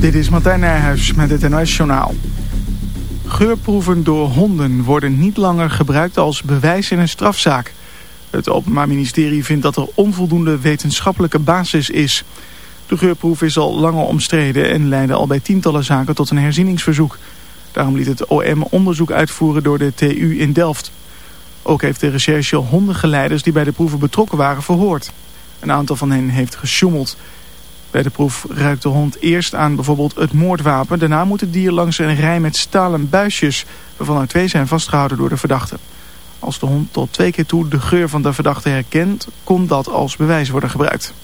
Dit is Martijn Nijhuis met het NOS. Geurproeven door honden worden niet langer gebruikt als bewijs in een strafzaak. Het Openbaar Ministerie vindt dat er onvoldoende wetenschappelijke basis is. De geurproef is al langer omstreden en leidde al bij tientallen zaken tot een herzieningsverzoek. Daarom liet het OM onderzoek uitvoeren door de TU in Delft. Ook heeft de recherche hondengeleiders die bij de proeven betrokken waren verhoord. Een aantal van hen heeft gesjoemeld. Bij de proef ruikt de hond eerst aan bijvoorbeeld het moordwapen. Daarna moet het dier langs een rij met stalen buisjes, waarvan er twee zijn vastgehouden door de verdachte. Als de hond tot twee keer toe de geur van de verdachte herkent, kon dat als bewijs worden gebruikt.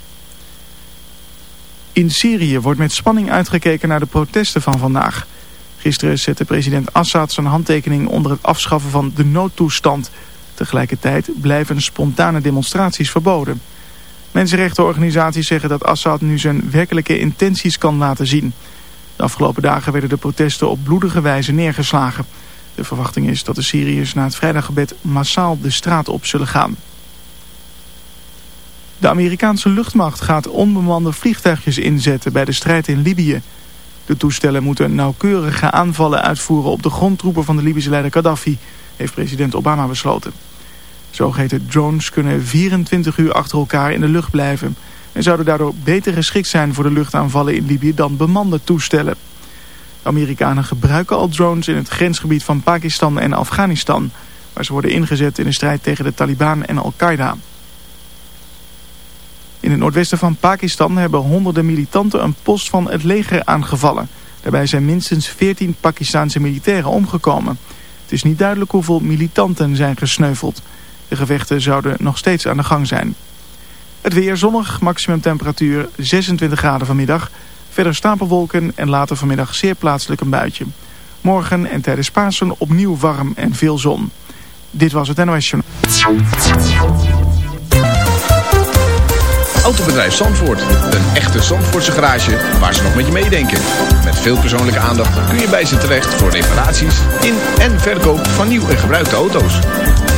In Syrië wordt met spanning uitgekeken naar de protesten van vandaag. Gisteren zette president Assad zijn handtekening onder het afschaffen van de noodtoestand. Tegelijkertijd blijven spontane demonstraties verboden. Mensenrechtenorganisaties zeggen dat Assad nu zijn werkelijke intenties kan laten zien. De afgelopen dagen werden de protesten op bloedige wijze neergeslagen. De verwachting is dat de Syriërs na het vrijdaggebed massaal de straat op zullen gaan. De Amerikaanse luchtmacht gaat onbemande vliegtuigjes inzetten bij de strijd in Libië. De toestellen moeten nauwkeurige aanvallen uitvoeren op de grondtroepen van de Libische leider Gaddafi, heeft president Obama besloten. Zogeheten drones kunnen 24 uur achter elkaar in de lucht blijven... en zouden daardoor beter geschikt zijn voor de luchtaanvallen in Libië dan bemande toestellen. De Amerikanen gebruiken al drones in het grensgebied van Pakistan en Afghanistan... waar ze worden ingezet in de strijd tegen de Taliban en Al-Qaeda. In het noordwesten van Pakistan hebben honderden militanten een post van het leger aangevallen. Daarbij zijn minstens 14 Pakistanse militairen omgekomen. Het is niet duidelijk hoeveel militanten zijn gesneuveld... De gevechten zouden nog steeds aan de gang zijn. Het weer zonnig, maximum temperatuur 26 graden vanmiddag. Verder stapelwolken en later vanmiddag zeer plaatselijk een buitje. Morgen en tijdens Pasen opnieuw warm en veel zon. Dit was het NOS Journal. Autobedrijf Zandvoort. Een echte Zandvoortse garage waar ze nog met je meedenken. Met veel persoonlijke aandacht kun je bij ze terecht voor reparaties in en verkoop van nieuw en gebruikte auto's.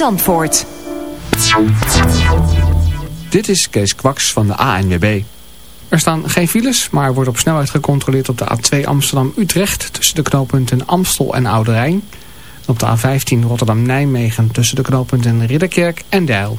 Zandvoort. Dit is Kees Kwaks van de ANWB. Er staan geen files, maar wordt op snelheid gecontroleerd op de A2 Amsterdam-Utrecht... tussen de knooppunten Amstel en Oude Rijn. Op de A15 Rotterdam-Nijmegen tussen de knooppunten Ridderkerk en Deil.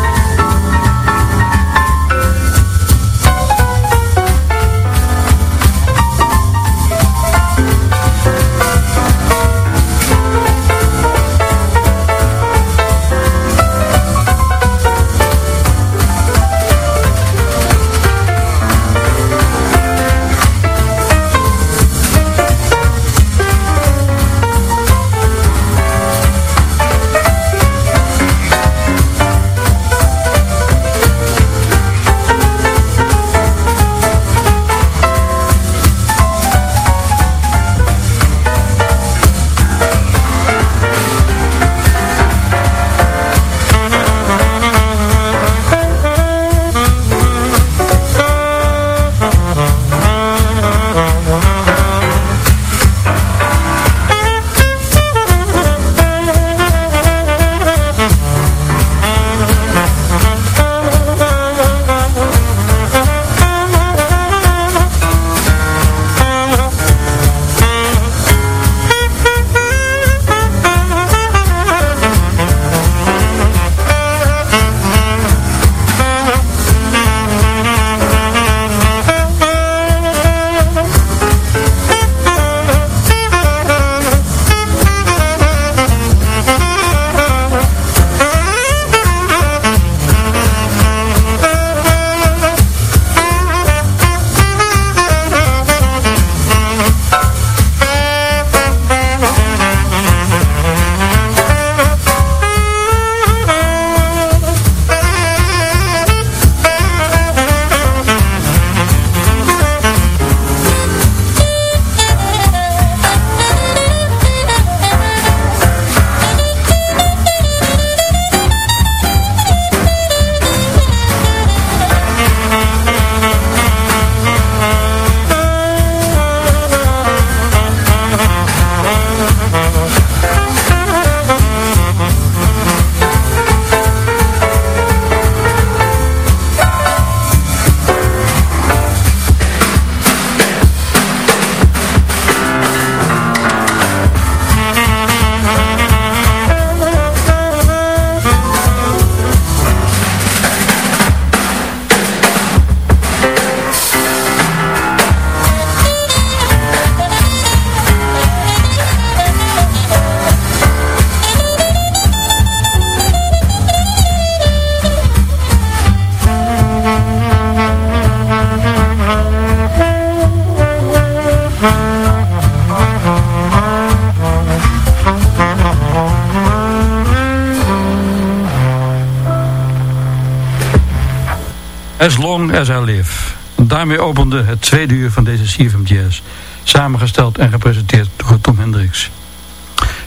Daarmee opende het tweede uur van deze CFM Jazz. Samengesteld en gepresenteerd door Tom Hendricks.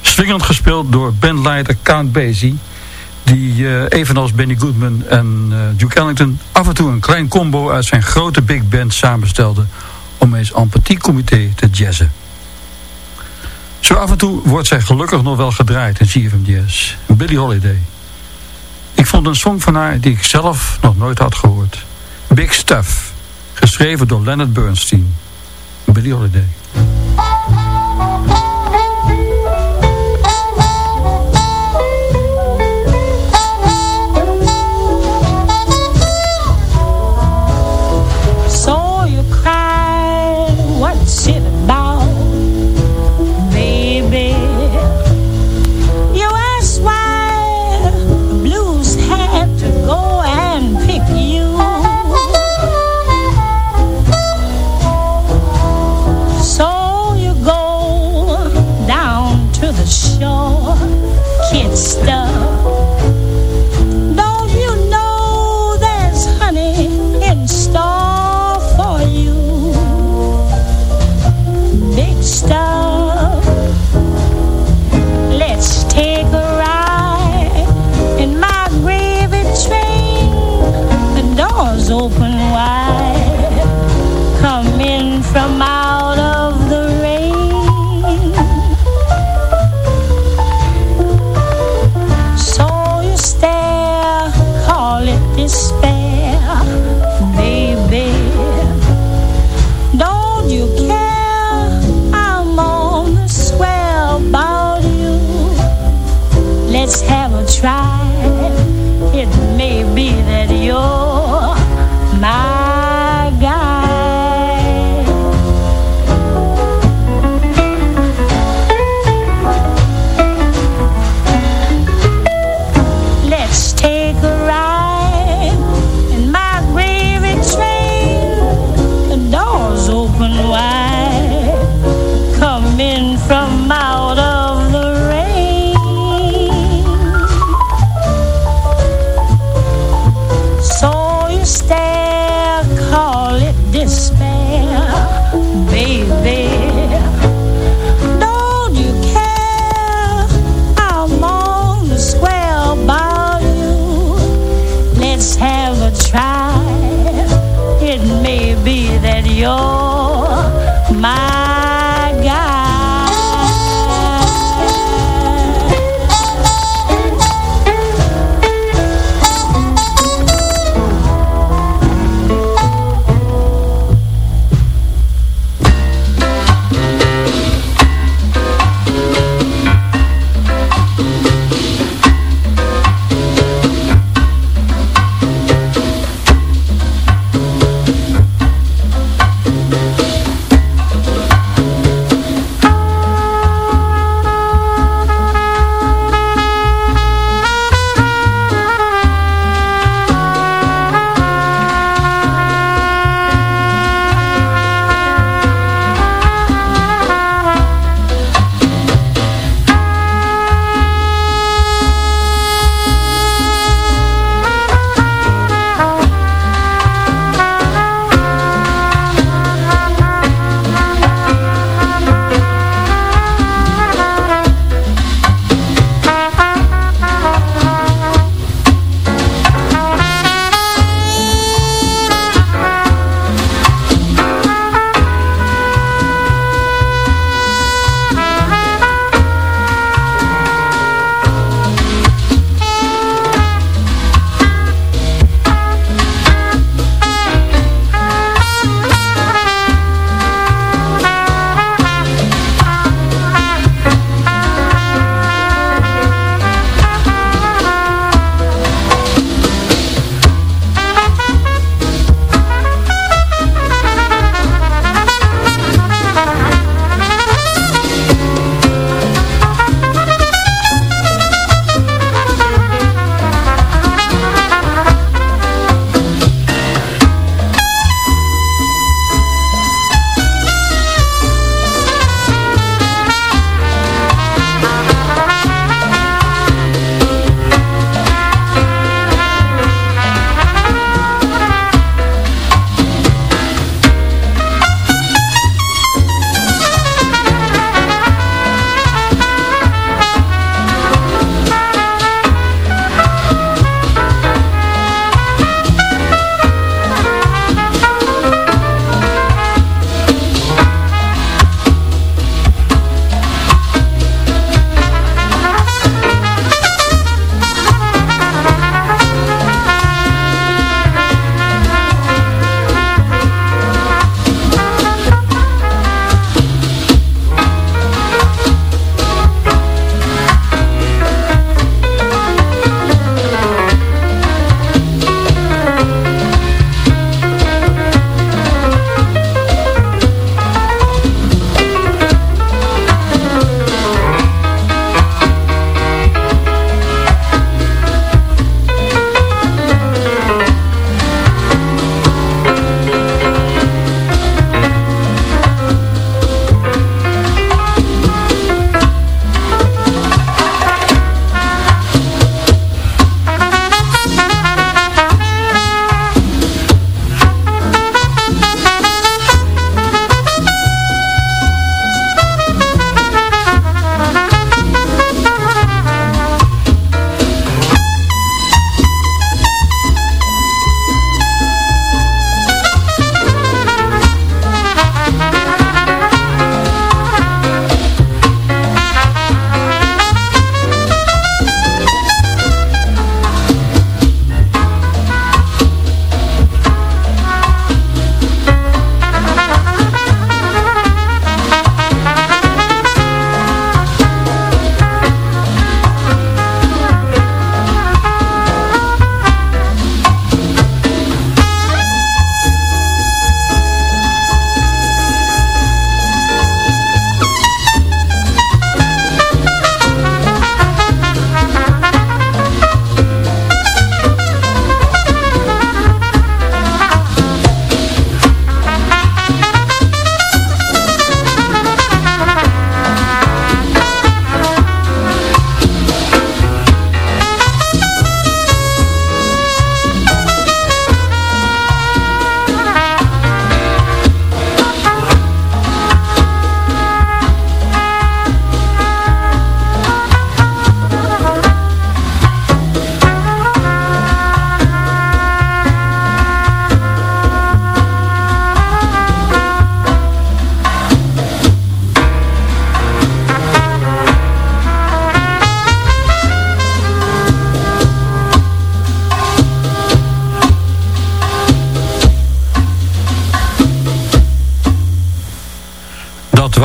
Swingend gespeeld door bandleider Count Basie. Die uh, evenals Benny Goodman en uh, Duke Ellington af en toe een klein combo uit zijn grote big band samenstelde. Om eens en petit comité te jazzen. Zo af en toe wordt zij gelukkig nog wel gedraaid in CFM Jazz. Billie Holiday. Ik vond een song van haar die ik zelf nog nooit had gehoord. Big Stuff, geschreven door Leonard Bernstein. Billie Holiday.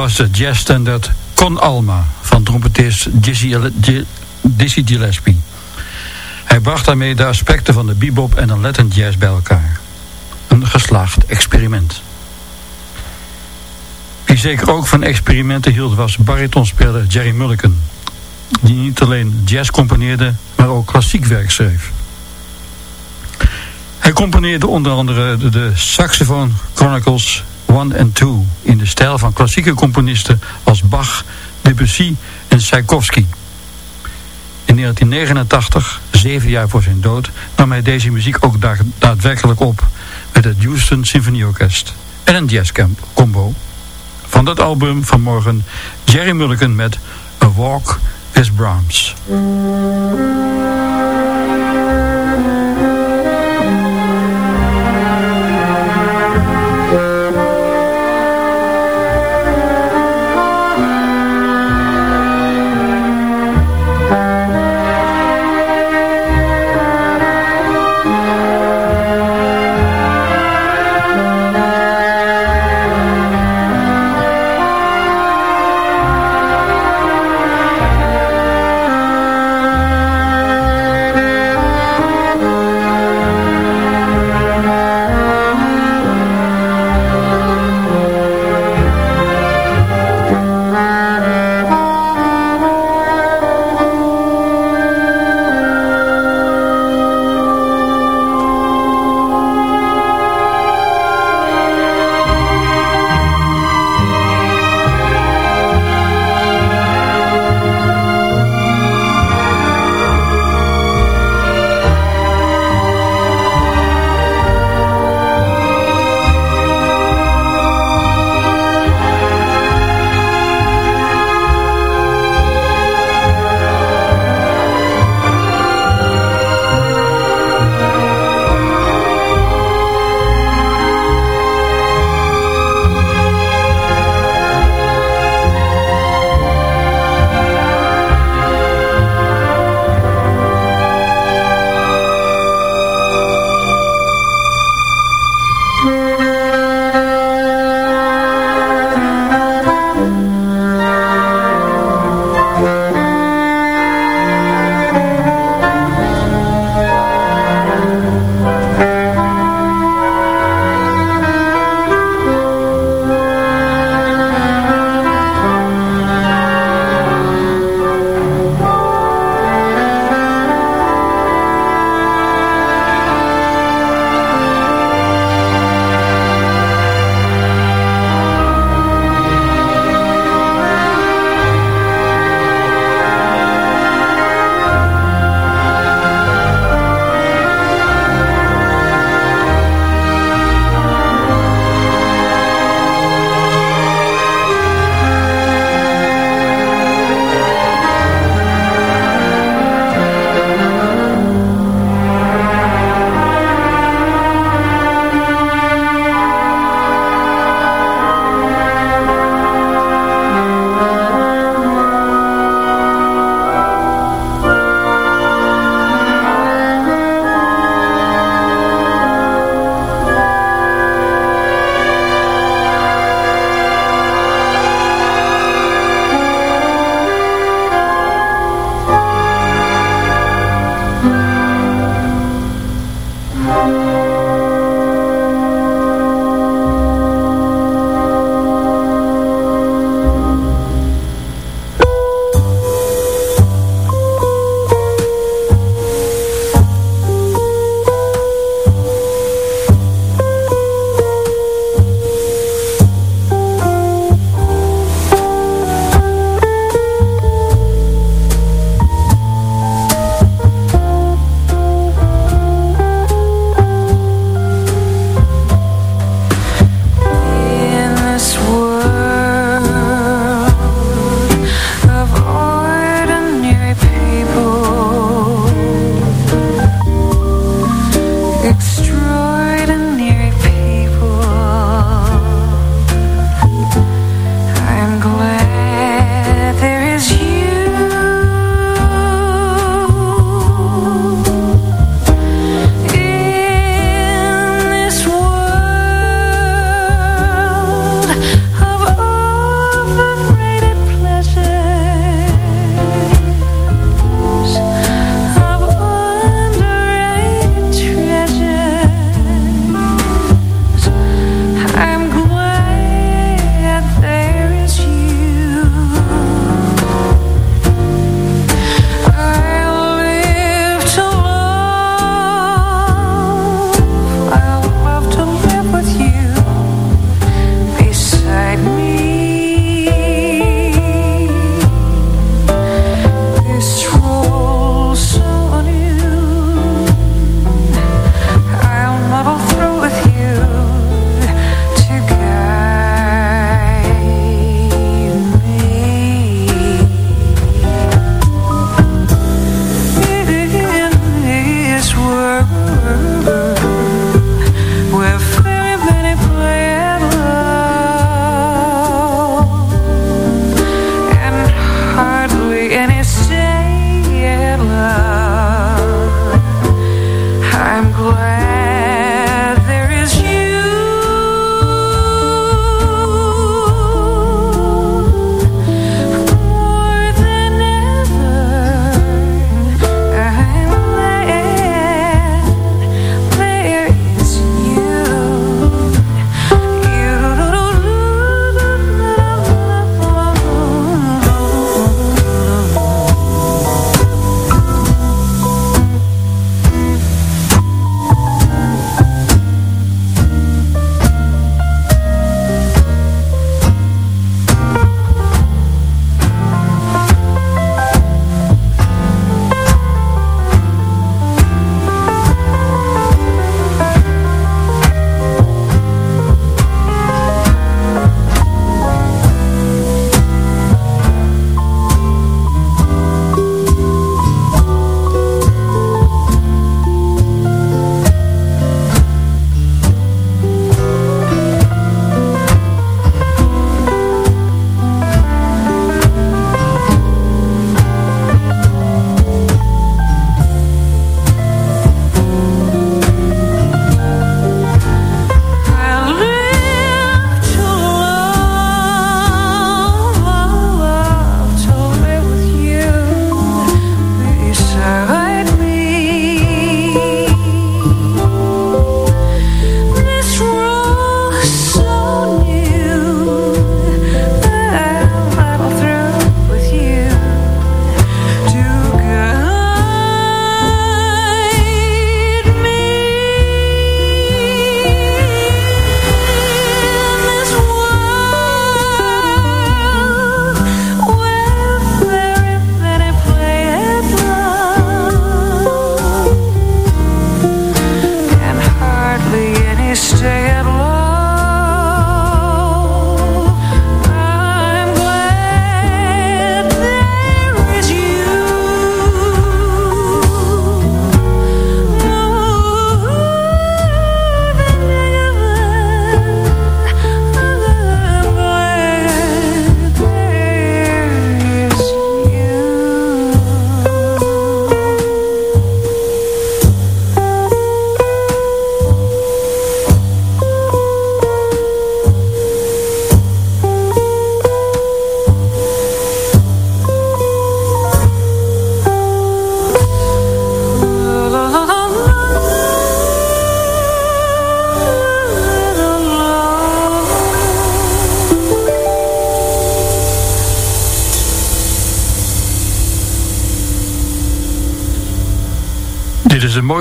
Was de jazzstandard Con Alma van trompetist Dizzy Gillespie. Hij bracht daarmee de aspecten van de bebop en de Latin jazz bij elkaar. Een geslaagd experiment. Wie zeker ook van experimenten hield was baritonspeler Jerry Mulliken. Die niet alleen jazz componeerde, maar ook klassiek werk schreef. Hij componeerde onder andere de, Saxophone Chronicles 1 en 2 in de stijl van klassieke componisten als Bach, Debussy en Tchaikovsky. In 1989, zeven jaar voor zijn dood, nam hij deze muziek ook daadwerkelijk op met het Houston Symfonieorkest en een jazzcamp combo. Van dat album vanmorgen Jerry Mulligan met A Walk with Brahms.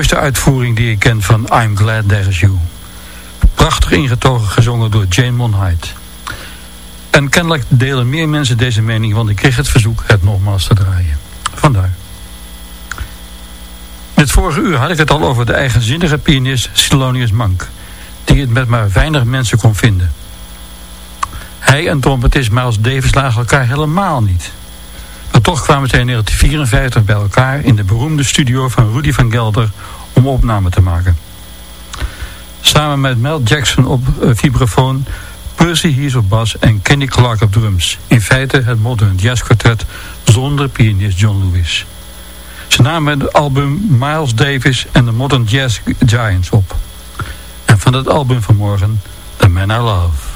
Mooiste uitvoering die ik ken van I'm Glad There's You. Prachtig ingetogen gezongen door Jane Monheit. En kennelijk delen meer mensen deze mening, want ik kreeg het verzoek het nogmaals te draaien. Vandaar. In het vorige uur had ik het al over de eigenzinnige pianist Silonius Monk, die het met maar weinig mensen kon vinden. Hij en trompetist Miles Davis lagen elkaar helemaal niet. Maar toch kwamen zij in 1954 bij elkaar in de beroemde studio van Rudy van Gelder om opname te maken. Samen met Mel Jackson op uh, vibrafoon, Percy Hees op bas en Kenny Clark op drums. In feite het modern jazz quartet zonder pianist John Lewis. Ze namen het album Miles Davis en de Modern Jazz Giants op. En van het album van morgen, The Man I Love.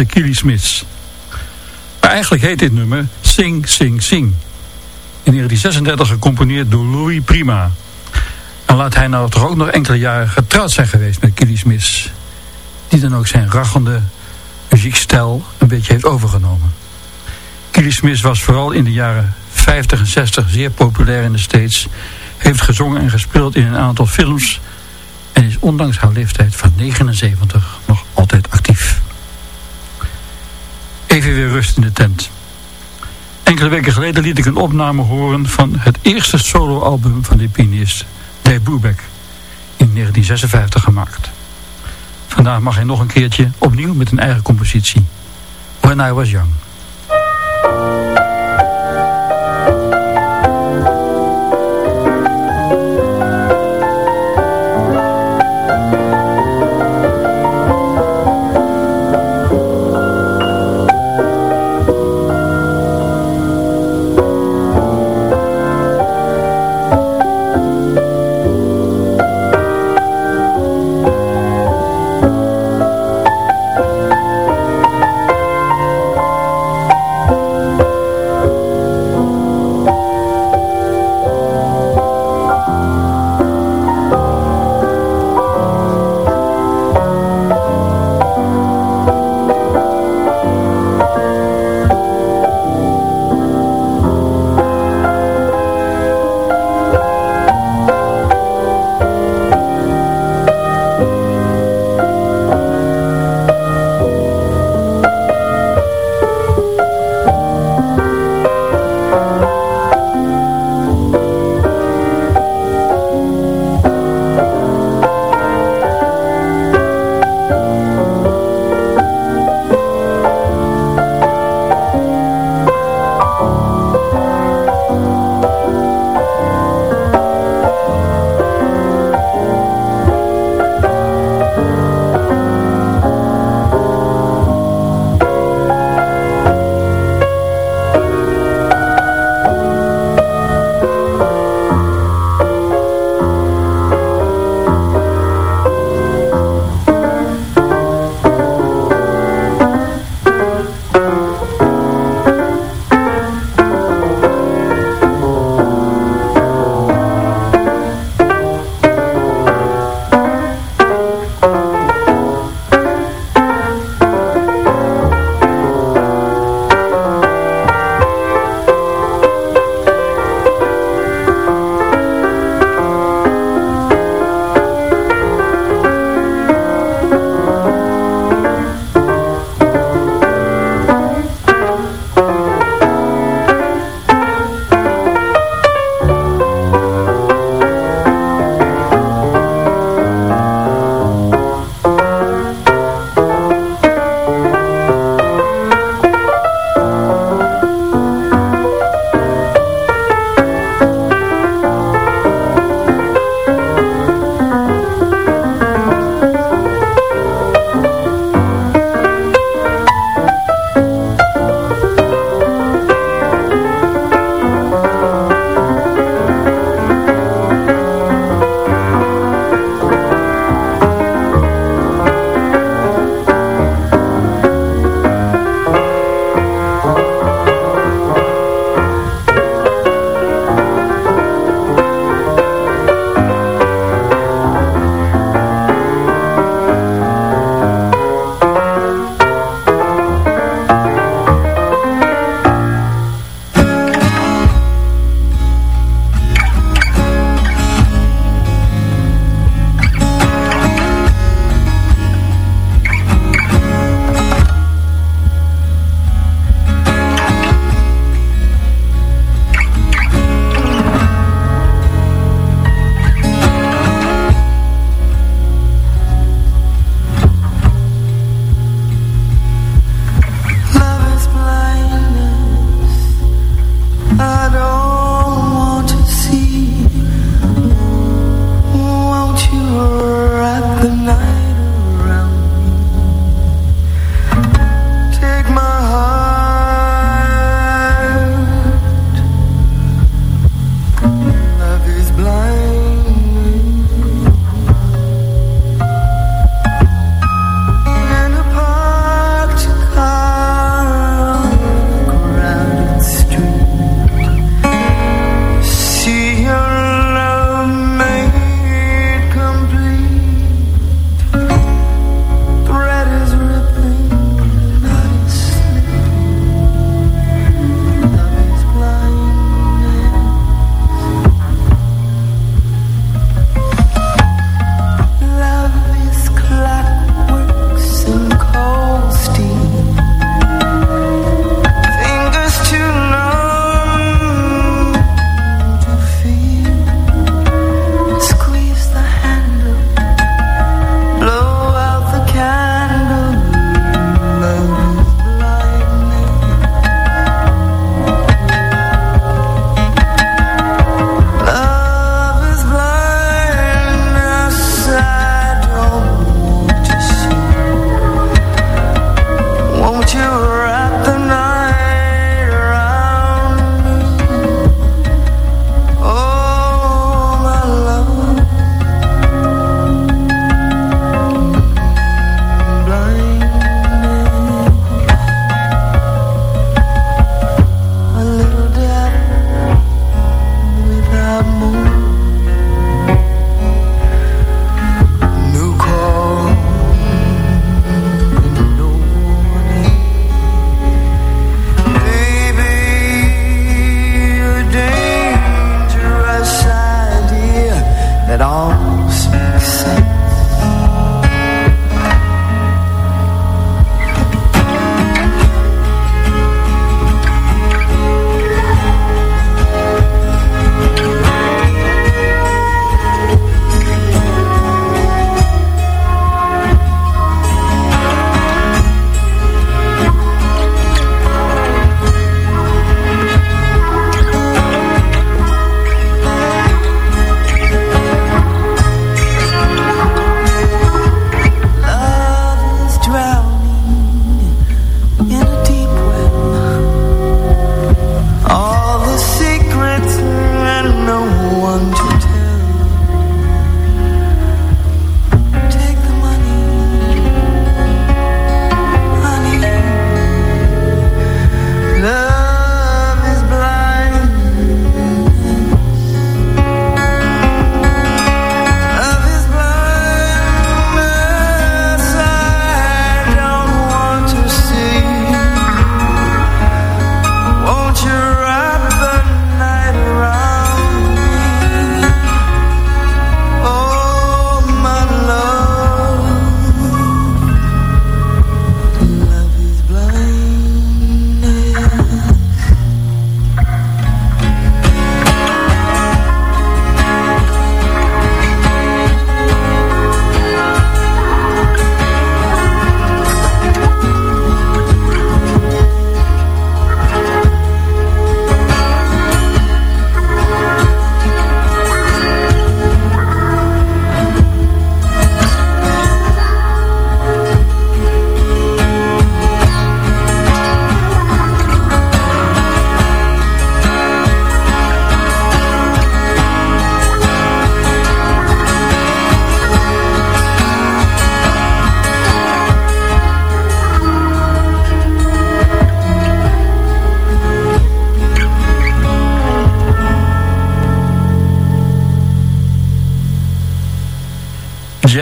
Amerikaanse Smith. Maar eigenlijk heet dit nummer Sing, Sing, Sing. In 1936 gecomponeerd door Louis Prima. En laat hij nou toch ook nog enkele jaren getrouwd zijn geweest met Killy Smith. Die dan ook zijn rachende muziekstijl een beetje heeft overgenomen. Killy Smith was vooral in de jaren 50 en 60 zeer populair in de States. Heeft gezongen en gespeeld in een aantal films. En is ondanks haar leeftijd van 79 nog altijd. Weer rust in de tent. Enkele weken geleden liet ik een opname horen van het eerste soloalbum van de pianist Dave Brubeck in 1956 gemaakt. Vandaag mag hij nog een keertje opnieuw met een eigen compositie. When I Was Young.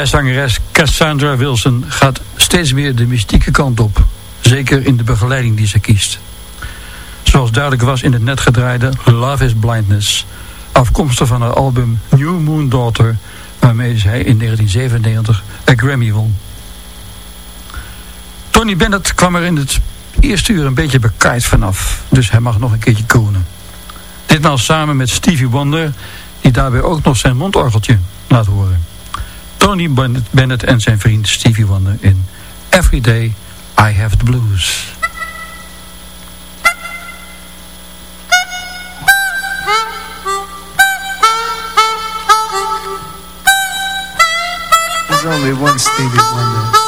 Jazzzangeres Cassandra Wilson gaat steeds meer de mystieke kant op. Zeker in de begeleiding die ze kiest. Zoals duidelijk was in het net gedraaide Love is Blindness. Afkomstig van haar album New Moon Daughter. Waarmee zij in 1997 een Grammy won. Tony Bennett kwam er in het eerste uur een beetje bekaaid vanaf. Dus hij mag nog een keertje konen. Ditmaal samen met Stevie Wonder. Die daarbij ook nog zijn mondorgeltje laat horen. Tony Bennett en zijn vriend Stevie Wonder in Every Day I Have the Blues. There's only one Stevie Wonder.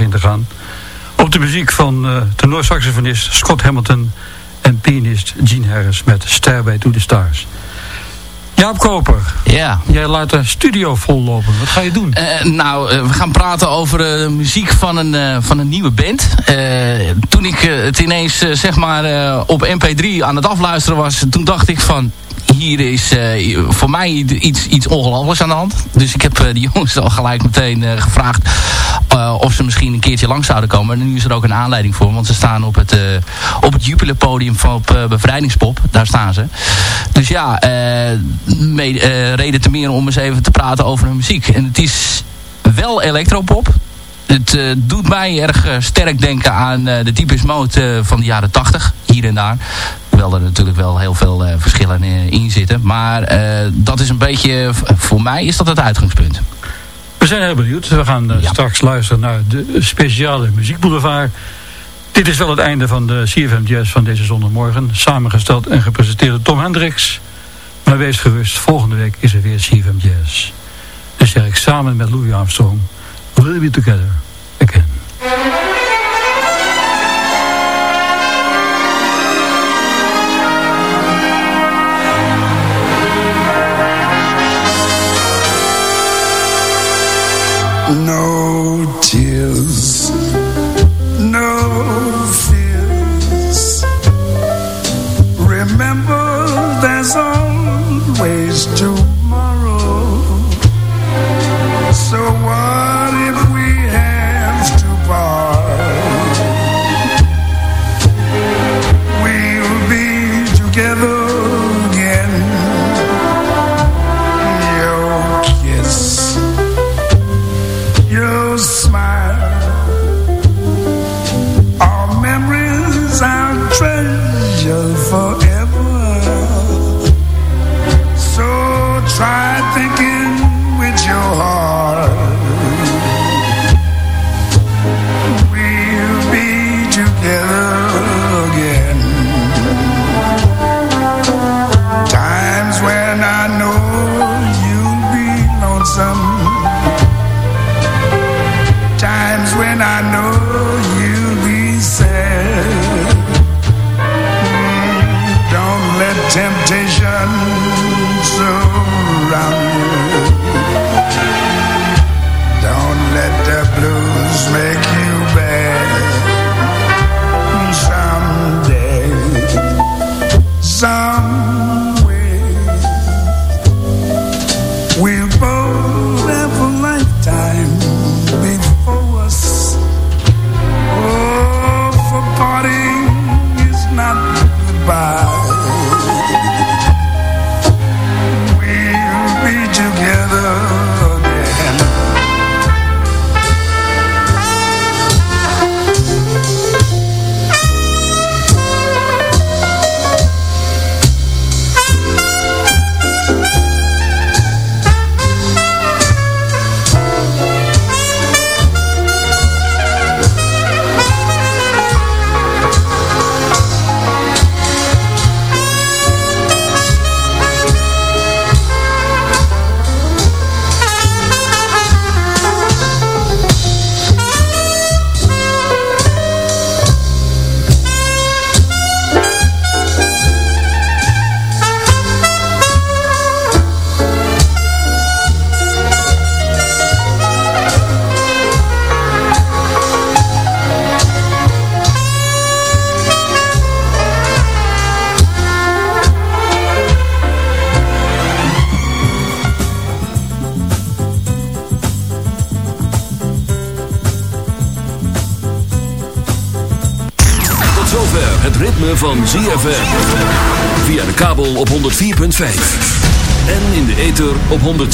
Zondag in te gaan. Op de muziek van uh, tenorsaxofonist Scott Hamilton en pianist Gene Harris met Stairway to the Stars. Jaap Koper, ja. jij laat de studio vollopen. Wat ga je doen? Uh, nou, uh, we gaan praten over uh, muziek van een, van een nieuwe band. toen ik het ineens zeg maar op MP3 aan het afluisteren was, toen dacht ik van hier is uh, voor mij iets, iets ongelooflijks aan de hand. Dus ik heb uh, die jongens al gelijk meteen uh, gevraagd of ze misschien een keertje lang zouden komen. En nu is er ook een aanleiding voor. Want ze staan op het, op het van op Bevrijdingspop. Daar staan ze. Dus ja, mee, reden te meer om eens even te praten over hun muziek. En het is wel electropop. Het doet mij erg sterk denken aan de types mode van de jaren 80, hier en daar. Hoewel er natuurlijk wel heel veel verschillen in zitten. Maar dat is een beetje, voor mij is dat het uitgangspunt. We zijn heel benieuwd. We gaan ja. straks luisteren naar de speciale muziekboulevard. Dit is wel het einde van de CFM Jazz van deze zondagmorgen. Samengesteld en gepresenteerd door Tom Hendricks. Maar wees gerust, volgende week is er weer CFM Jazz. Dus zeg ik samen met Louis Armstrong... We'll be together again. Cause